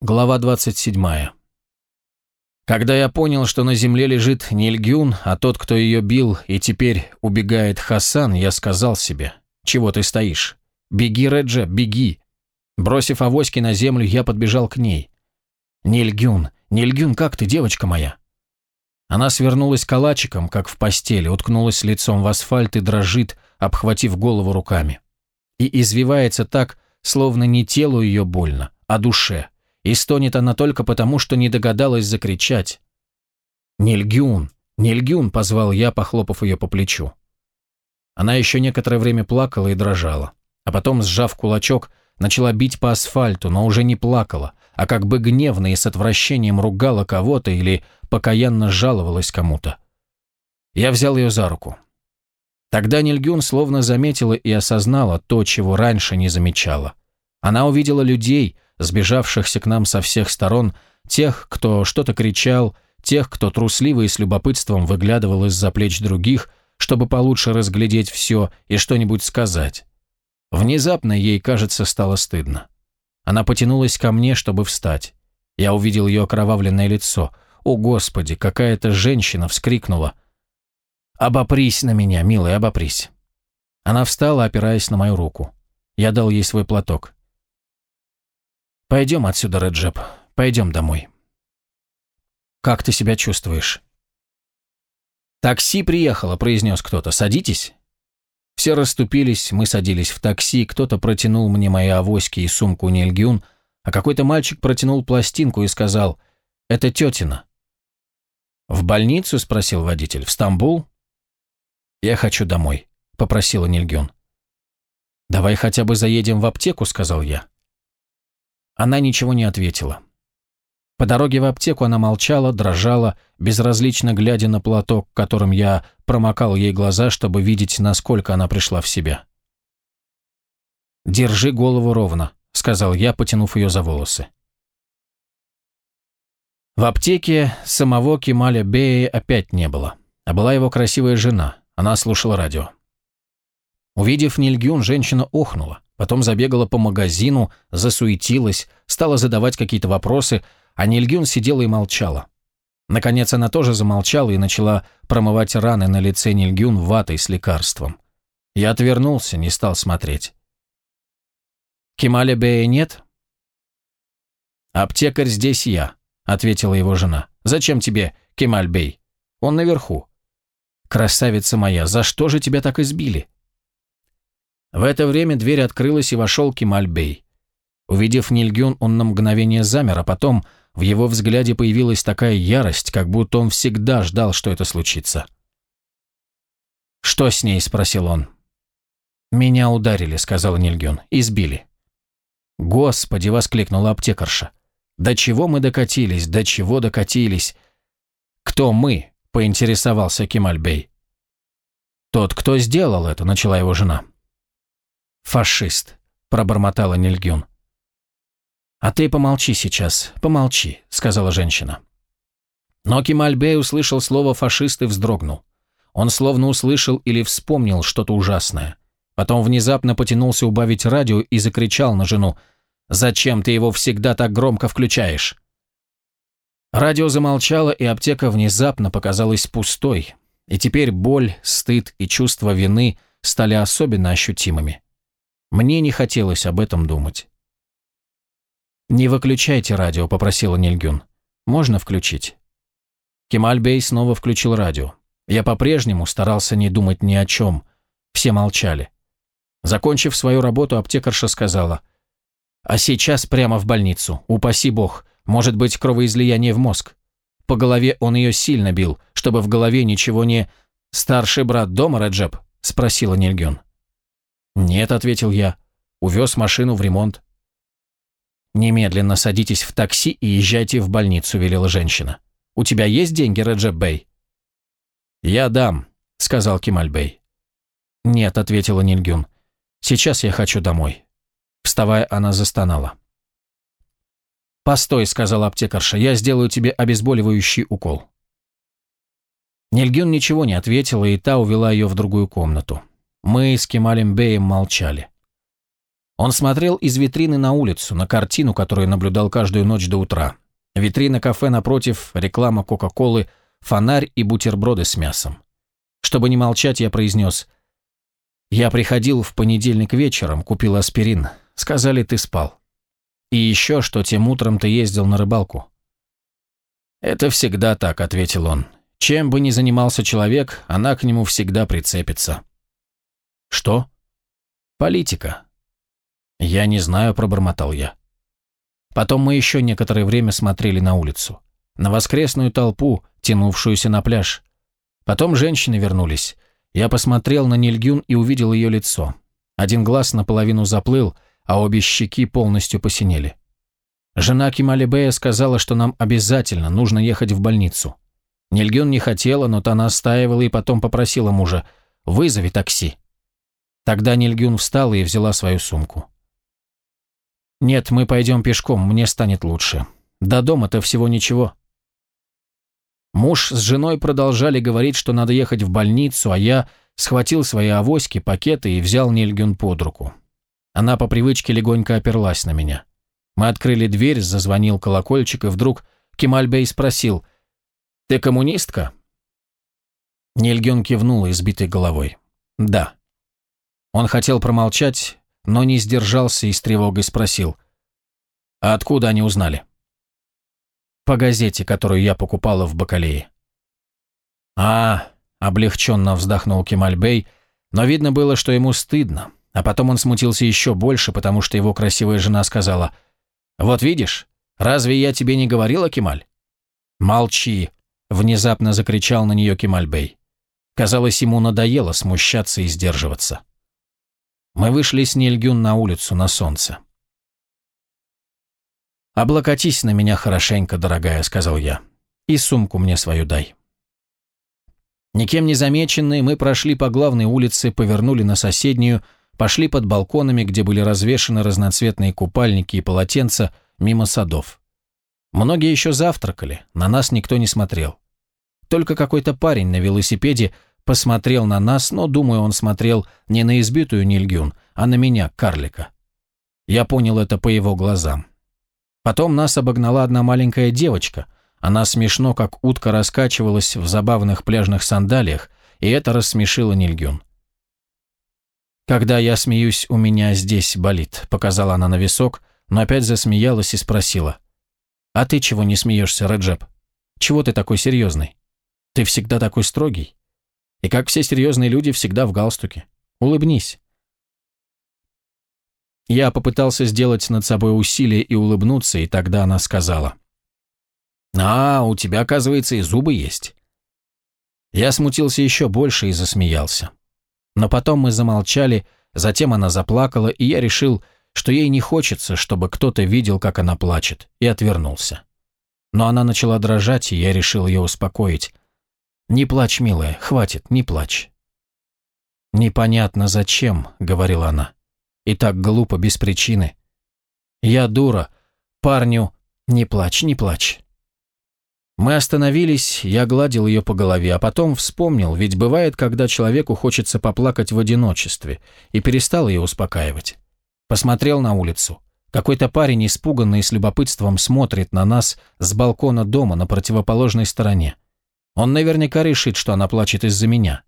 Глава 27. Когда я понял, что на земле лежит Нильгюн, а тот, кто ее бил, и теперь убегает Хасан, я сказал себе, «Чего ты стоишь? Беги, Реджа, беги!» Бросив авоськи на землю, я подбежал к ней. «Нильгюн, Нильгюн, как ты, девочка моя?» Она свернулась калачиком, как в постели, уткнулась лицом в асфальт и дрожит, обхватив голову руками. И извивается так, словно не телу ее больно, а душе и стонет она только потому, что не догадалась закричать. «Нильгюн! Нильгюн!» – позвал я, похлопав ее по плечу. Она еще некоторое время плакала и дрожала, а потом, сжав кулачок, начала бить по асфальту, но уже не плакала, а как бы гневно и с отвращением ругала кого-то или покаянно жаловалась кому-то. Я взял ее за руку. Тогда Нильгюн словно заметила и осознала то, чего раньше не замечала. Она увидела людей – сбежавшихся к нам со всех сторон, тех, кто что-то кричал, тех, кто трусливо и с любопытством выглядывал из-за плеч других, чтобы получше разглядеть все и что-нибудь сказать. Внезапно ей, кажется, стало стыдно. Она потянулась ко мне, чтобы встать. Я увидел ее окровавленное лицо. «О, Господи, какая-то женщина!» вскрикнула. «Обопрись на меня, милая, обопрись!» Она встала, опираясь на мою руку. Я дал ей свой платок. Пойдем отсюда, Реджеп. Пойдем домой. Как ты себя чувствуешь? Такси приехало, произнес кто-то. Садитесь. Все расступились, мы садились в такси, кто-то протянул мне мои авоськи и сумку Нильгюн, а какой-то мальчик протянул пластинку и сказал «Это тетина». «В больницу?» – спросил водитель. «В Стамбул?» «Я хочу домой», – попросила Нильгюн. «Давай хотя бы заедем в аптеку», – сказал я. Она ничего не ответила. По дороге в аптеку она молчала, дрожала, безразлично глядя на платок, которым я промокал ей глаза, чтобы видеть, насколько она пришла в себя. «Держи голову ровно», — сказал я, потянув ее за волосы. В аптеке самого Кемаля Бея опять не было, а была его красивая жена. Она слушала радио. Увидев Нильгюн, женщина охнула. Потом забегала по магазину, засуетилась, стала задавать какие-то вопросы, а Нильгюн сидела и молчала. Наконец она тоже замолчала и начала промывать раны на лице Нильгюн ватой с лекарством. Я отвернулся, не стал смотреть. «Кемаля Бея нет?» «Аптекарь здесь я», — ответила его жена. «Зачем тебе Кемаль Бей? Он наверху». «Красавица моя, за что же тебя так избили?» В это время дверь открылась и вошел Кемаль-бей. Увидев Нильгюн, он на мгновение замер, а потом в его взгляде появилась такая ярость, как будто он всегда ждал, что это случится. «Что с ней?» – спросил он. «Меня ударили», – сказала Нильгюн. «Избили». «Господи!» – воскликнула аптекарша. «До чего мы докатились? До чего докатились?» «Кто мы?» – поинтересовался Кемальбей. «Тот, кто сделал это», – начала его жена. «Фашист», – пробормотала Нильгюн. «А ты помолчи сейчас, помолчи», – сказала женщина. Но Кемальбей услышал слово «фашист» и вздрогнул. Он словно услышал или вспомнил что-то ужасное. Потом внезапно потянулся убавить радио и закричал на жену «Зачем ты его всегда так громко включаешь?» Радио замолчало, и аптека внезапно показалась пустой, и теперь боль, стыд и чувство вины стали особенно ощутимыми. Мне не хотелось об этом думать. «Не выключайте радио», — попросила Нильгюн. «Можно включить?» Кемальбей снова включил радио. Я по-прежнему старался не думать ни о чем. Все молчали. Закончив свою работу, аптекарша сказала, «А сейчас прямо в больницу. Упаси бог. Может быть, кровоизлияние в мозг». По голове он ее сильно бил, чтобы в голове ничего не... «Старший брат дома, Раджеб?» – спросила Нильгюн. «Нет», — ответил я. «Увез машину в ремонт». «Немедленно садитесь в такси и езжайте в больницу», — велела женщина. «У тебя есть деньги, Реджеп Бэй?» «Я дам», — сказал Кемаль Бэй. «Нет», — ответила Нильгюн. «Сейчас я хочу домой». Вставая, она застонала. «Постой», — сказала аптекарша, — «я сделаю тебе обезболивающий укол». Нильгюн ничего не ответила, и та увела ее в другую комнату. Мы с Кемалем Беем молчали. Он смотрел из витрины на улицу, на картину, которую наблюдал каждую ночь до утра. Витрина кафе напротив, реклама Кока-Колы, фонарь и бутерброды с мясом. Чтобы не молчать, я произнес «Я приходил в понедельник вечером, купил аспирин. Сказали, ты спал. И еще, что тем утром ты ездил на рыбалку». «Это всегда так», — ответил он. «Чем бы ни занимался человек, она к нему всегда прицепится». «Что?» «Политика. «Я не знаю», – пробормотал я. Потом мы еще некоторое время смотрели на улицу. На воскресную толпу, тянувшуюся на пляж. Потом женщины вернулись. Я посмотрел на Нильгюн и увидел ее лицо. Один глаз наполовину заплыл, а обе щеки полностью посинели. Жена Кемали Бея сказала, что нам обязательно нужно ехать в больницу. Нильгюн не хотела, но та настаивала и потом попросила мужа «вызови такси». Тогда Нильгюн встала и взяла свою сумку. «Нет, мы пойдем пешком, мне станет лучше. До дома-то всего ничего». Муж с женой продолжали говорить, что надо ехать в больницу, а я схватил свои авоськи, пакеты и взял Нильгюн под руку. Она по привычке легонько оперлась на меня. Мы открыли дверь, зазвонил колокольчик, и вдруг Кемальбей спросил «Ты коммунистка?» Нильгюн кивнула избитой головой. «Да». Он хотел промолчать, но не сдержался и с тревогой спросил. «А откуда они узнали?» «По газете, которую я покупала в Бакалее». «А, — облегченно вздохнул Кемальбей, но видно было, что ему стыдно, а потом он смутился еще больше, потому что его красивая жена сказала, «Вот видишь, разве я тебе не говорила, Кемаль?» «Молчи!» — внезапно закричал на нее Кемальбей. Казалось, ему надоело смущаться и сдерживаться. Мы вышли с Нильгюн на улицу, на солнце. «Облокотись на меня хорошенько, дорогая», — сказал я. «И сумку мне свою дай». Никем не замеченные, мы прошли по главной улице, повернули на соседнюю, пошли под балконами, где были развешаны разноцветные купальники и полотенца, мимо садов. Многие еще завтракали, на нас никто не смотрел. Только какой-то парень на велосипеде посмотрел на нас, но, думаю, он смотрел не на избитую Нильгюн, а на меня, карлика. Я понял это по его глазам. Потом нас обогнала одна маленькая девочка. Она смешно, как утка, раскачивалась в забавных пляжных сандалиях, и это рассмешило Нильгюн. «Когда я смеюсь, у меня здесь болит», — показала она на висок, но опять засмеялась и спросила. «А ты чего не смеешься, Реджеп? Чего ты такой серьезный? Ты всегда такой строгий?» И как все серьезные люди, всегда в галстуке. Улыбнись. Я попытался сделать над собой усилие и улыбнуться, и тогда она сказала. «А, у тебя, оказывается, и зубы есть». Я смутился еще больше и засмеялся. Но потом мы замолчали, затем она заплакала, и я решил, что ей не хочется, чтобы кто-то видел, как она плачет, и отвернулся. Но она начала дрожать, и я решил ее успокоить. «Не плачь, милая, хватит, не плачь». «Непонятно зачем», — говорила она. «И так глупо, без причины. Я дура. Парню, не плачь, не плачь». Мы остановились, я гладил ее по голове, а потом вспомнил, ведь бывает, когда человеку хочется поплакать в одиночестве, и перестал ее успокаивать. Посмотрел на улицу. Какой-то парень, испуганный с любопытством, смотрит на нас с балкона дома на противоположной стороне. Он наверняка решит, что она плачет из-за меня.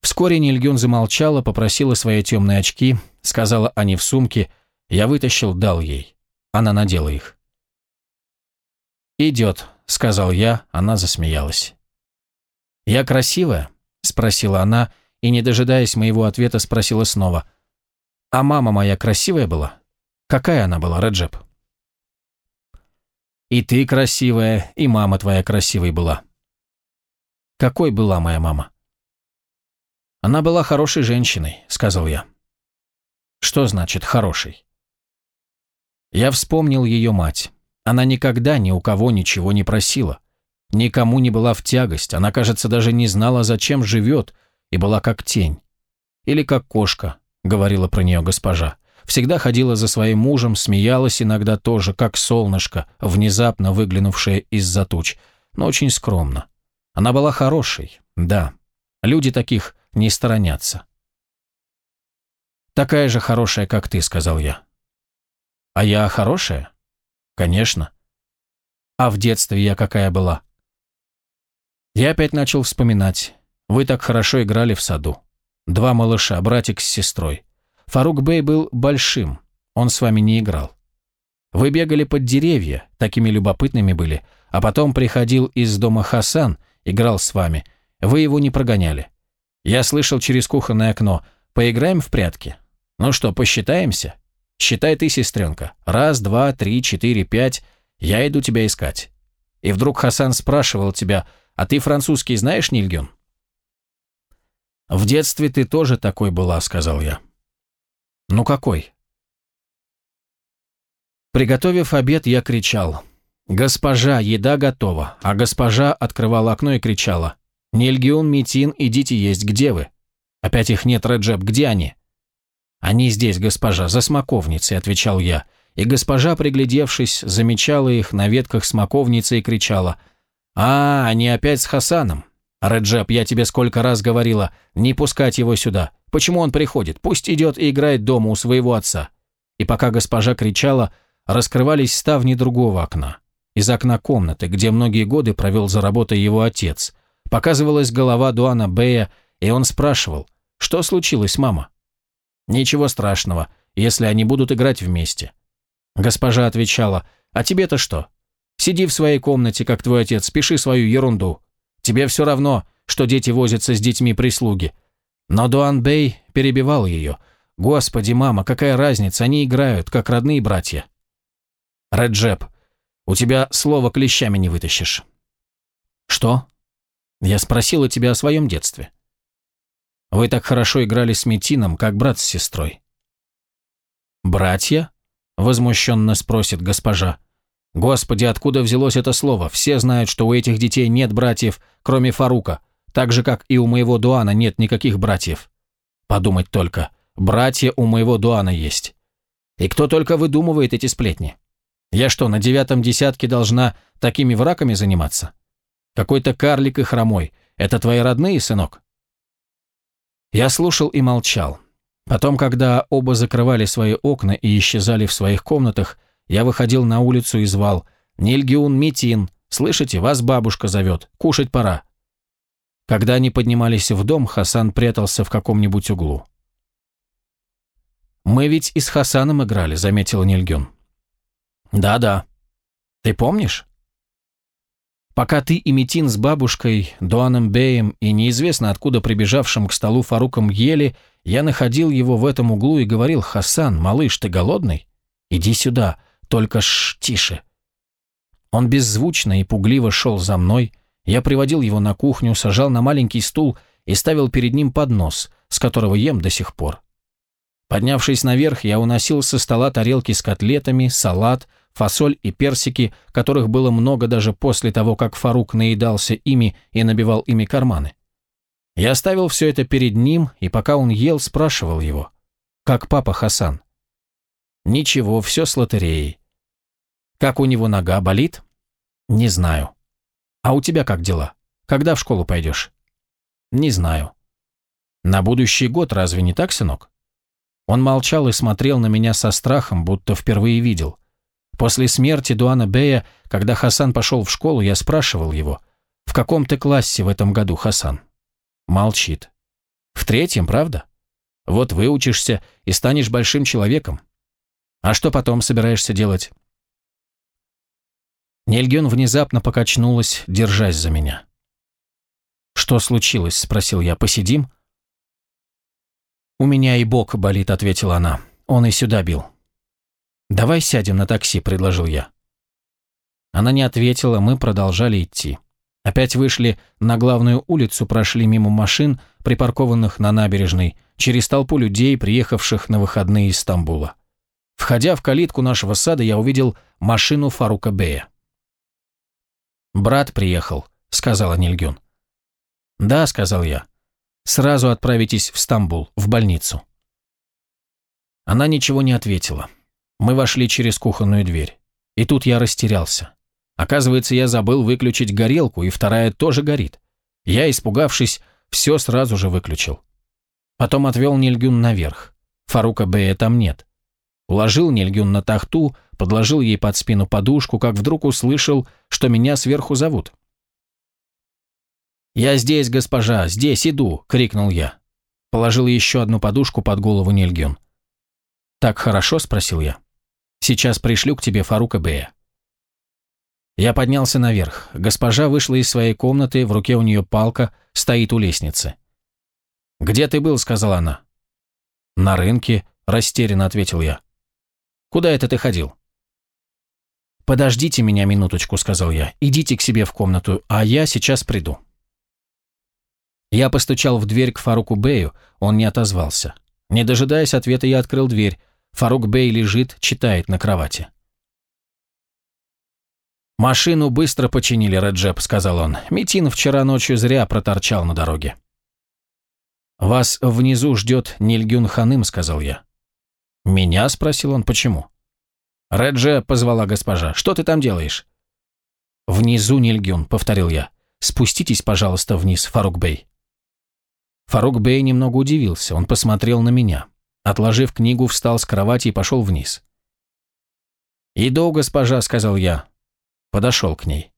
Вскоре Нильгюн замолчала, попросила свои темные очки, сказала они в сумке, я вытащил, дал ей. Она надела их. «Идет», — сказал я, она засмеялась. «Я красивая?» — спросила она, и, не дожидаясь моего ответа, спросила снова. «А мама моя красивая была? Какая она была, Реджеп?» «И ты красивая, и мама твоя красивой была», какой была моя мама? Она была хорошей женщиной, сказал я. Что значит хорошей? Я вспомнил ее мать. Она никогда ни у кого ничего не просила. Никому не была в тягость, она, кажется, даже не знала, зачем живет, и была как тень. Или как кошка, говорила про нее госпожа. Всегда ходила за своим мужем, смеялась иногда тоже, как солнышко, внезапно выглянувшее из-за туч, но очень скромно. Она была хорошей, да. Люди таких не сторонятся. «Такая же хорошая, как ты», — сказал я. «А я хорошая?» «Конечно». «А в детстве я какая была?» Я опять начал вспоминать. Вы так хорошо играли в саду. Два малыша, братик с сестрой. Фарук Бey был большим, он с вами не играл. Вы бегали под деревья, такими любопытными были, а потом приходил из дома Хасан, играл с вами. Вы его не прогоняли. Я слышал через кухонное окно, поиграем в прятки. Ну что, посчитаемся? Считай ты, сестренка. Раз, два, три, четыре, пять. Я иду тебя искать. И вдруг Хасан спрашивал тебя, а ты французский знаешь, Нильгюн? «В детстве ты тоже такой была», — сказал я. «Ну какой?» Приготовив обед, я кричал. «Госпожа, еда готова!» А госпожа открывала окно и кричала. «Нильгиун, Митин, идите есть, где вы?» «Опять их нет, Реджеп, где они?» «Они здесь, госпожа, за смоковницей», — отвечал я. И госпожа, приглядевшись, замечала их на ветках смоковницы и кричала. «А, они опять с Хасаном. Реджеп, я тебе сколько раз говорила, не пускать его сюда. Почему он приходит? Пусть идет и играет дома у своего отца». И пока госпожа кричала, раскрывались ставни другого окна. Из окна комнаты, где многие годы провел за работой его отец. Показывалась голова Дуана Бея, и он спрашивал, «Что случилось, мама?» «Ничего страшного, если они будут играть вместе». Госпожа отвечала, «А тебе-то что? Сиди в своей комнате, как твой отец, пиши свою ерунду. Тебе все равно, что дети возятся с детьми прислуги». Но Дуан Бэй перебивал ее. «Господи, мама, какая разница, они играют, как родные братья». «Реджеп, у тебя слово клещами не вытащишь». «Что?» Я спросила тебя о своем детстве. Вы так хорошо играли с Метином, как брат с сестрой. «Братья?» – возмущенно спросит госпожа. «Господи, откуда взялось это слово? Все знают, что у этих детей нет братьев, кроме Фарука, так же, как и у моего Дуана нет никаких братьев. Подумать только, братья у моего Дуана есть. И кто только выдумывает эти сплетни? Я что, на девятом десятке должна такими враками заниматься? Какой-то карлик и хромой. Это твои родные, сынок?» Я слушал и молчал. Потом, когда оба закрывали свои окна и исчезали в своих комнатах, я выходил на улицу и звал «Нильгиун Митин, слышите, вас бабушка зовет, кушать пора». Когда они поднимались в дом, Хасан прятался в каком-нибудь углу. «Мы ведь и с Хасаном играли», — заметил Нильгюн. «Да-да. Ты помнишь?» Пока ты и Метин с бабушкой, Дуаном Беем и неизвестно откуда прибежавшим к столу Фаруком ели, я находил его в этом углу и говорил, «Хасан, малыш, ты голодный? Иди сюда, только ш тише». Он беззвучно и пугливо шел за мной, я приводил его на кухню, сажал на маленький стул и ставил перед ним поднос, с которого ем до сих пор. Поднявшись наверх, я уносил со стола тарелки с котлетами, салат, фасоль и персики, которых было много даже после того, как Фарук наедался ими и набивал ими карманы. Я оставил все это перед ним, и пока он ел, спрашивал его, «Как папа Хасан?» «Ничего, все с лотереей». «Как у него нога болит?» «Не знаю». «А у тебя как дела? Когда в школу пойдешь?» «Не знаю». «На будущий год разве не так, сынок?» Он молчал и смотрел на меня со страхом, будто впервые видел. После смерти Дуана Бея, когда Хасан пошел в школу, я спрашивал его, «В каком ты классе в этом году, Хасан?» Молчит. «В третьем, правда? Вот выучишься и станешь большим человеком. А что потом собираешься делать?» Нельгюн внезапно покачнулась, держась за меня. «Что случилось?» – спросил я. «Посидим?» «У меня и бок болит», — ответила она. «Он и сюда бил». «Давай сядем на такси», — предложил я. Она не ответила, мы продолжали идти. Опять вышли на главную улицу, прошли мимо машин, припаркованных на набережной, через толпу людей, приехавших на выходные из Стамбула. Входя в калитку нашего сада, я увидел машину Фарука Бея. «Брат приехал», — сказала Нильгюн. «Да», — сказал я. Сразу отправитесь в Стамбул, в больницу». Она ничего не ответила. Мы вошли через кухонную дверь. И тут я растерялся. Оказывается, я забыл выключить горелку, и вторая тоже горит. Я, испугавшись, все сразу же выключил. Потом отвел Нильгюн наверх. Фарука Бея там нет. Уложил Нильгюн на тахту, подложил ей под спину подушку, как вдруг услышал, что меня сверху зовут. «Я здесь, госпожа, здесь иду!» — крикнул я. Положил еще одну подушку под голову Нильгюн. «Так хорошо?» — спросил я. «Сейчас пришлю к тебе Фарука Бея». Я поднялся наверх. Госпожа вышла из своей комнаты, в руке у нее палка, стоит у лестницы. «Где ты был?» — сказала она. «На рынке», — растерянно ответил я. «Куда это ты ходил?» «Подождите меня минуточку», — сказал я. «Идите к себе в комнату, а я сейчас приду». Я постучал в дверь к Фаруку Бею, он не отозвался. Не дожидаясь ответа, я открыл дверь. Фарук Бей лежит, читает на кровати. «Машину быстро починили, Реджеп», — сказал он. «Митин вчера ночью зря проторчал на дороге». «Вас внизу ждет Нильгюн Ханым», — сказал я. «Меня?» — спросил он. «Почему?» «Реджа», — позвала госпожа. «Что ты там делаешь?» «Внизу Нильгюн», — повторил я. «Спуститесь, пожалуйста, вниз, Фарук Бей». Фарук Бей немного удивился. Он посмотрел на меня. Отложив книгу, встал с кровати и пошел вниз. «Иду, госпожа», — сказал я. Подошел к ней.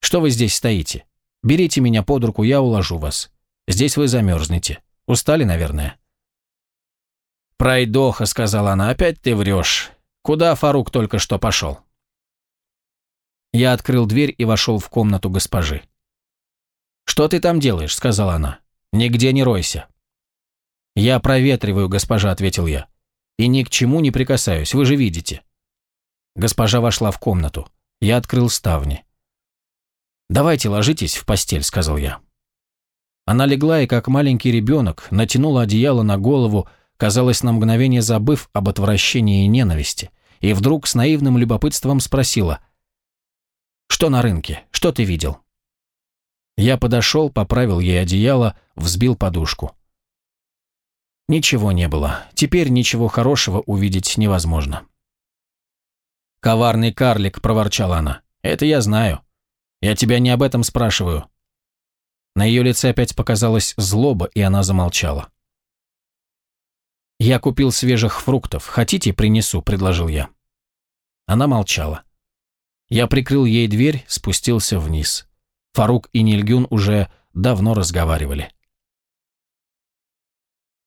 «Что вы здесь стоите? Берите меня под руку, я уложу вас. Здесь вы замерзнете. Устали, наверное?» «Пройдоха», — сказала она, — «опять ты врешь. Куда Фарук только что пошел?» Я открыл дверь и вошел в комнату госпожи. «Что ты там делаешь?» — сказала она. «Нигде не ройся». «Я проветриваю, госпожа», — ответил я. «И ни к чему не прикасаюсь, вы же видите». Госпожа вошла в комнату. Я открыл ставни. «Давайте ложитесь в постель», — сказал я. Она легла и, как маленький ребенок, натянула одеяло на голову, казалось, на мгновение забыв об отвращении и ненависти, и вдруг с наивным любопытством спросила, «Что на рынке? Что ты видел?» Я подошел, поправил ей одеяло, взбил подушку. Ничего не было. Теперь ничего хорошего увидеть невозможно. «Коварный карлик», — проворчала она. «Это я знаю. Я тебя не об этом спрашиваю». На ее лице опять показалась злоба, и она замолчала. «Я купил свежих фруктов. Хотите, принесу?» – предложил я. Она молчала. Я прикрыл ей дверь, спустился вниз. Фарук и Нильгюн уже давно разговаривали.